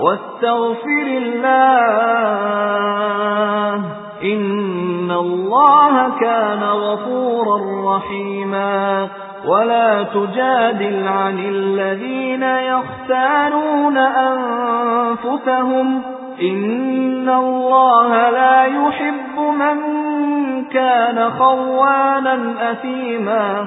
واستغفر الله إن الله كان غفورا رحيما ولا تجادل عن الذين يختارون أنفسهم إن الله لا يحب من كان خوانا أثيما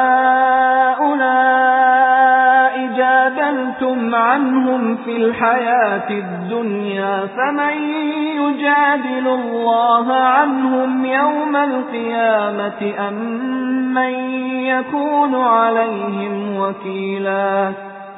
جادلتم عنهم في الحياة الدنيا فمن يجادل الله عنهم يوم القيامة أم من يكون عليهم وكيلا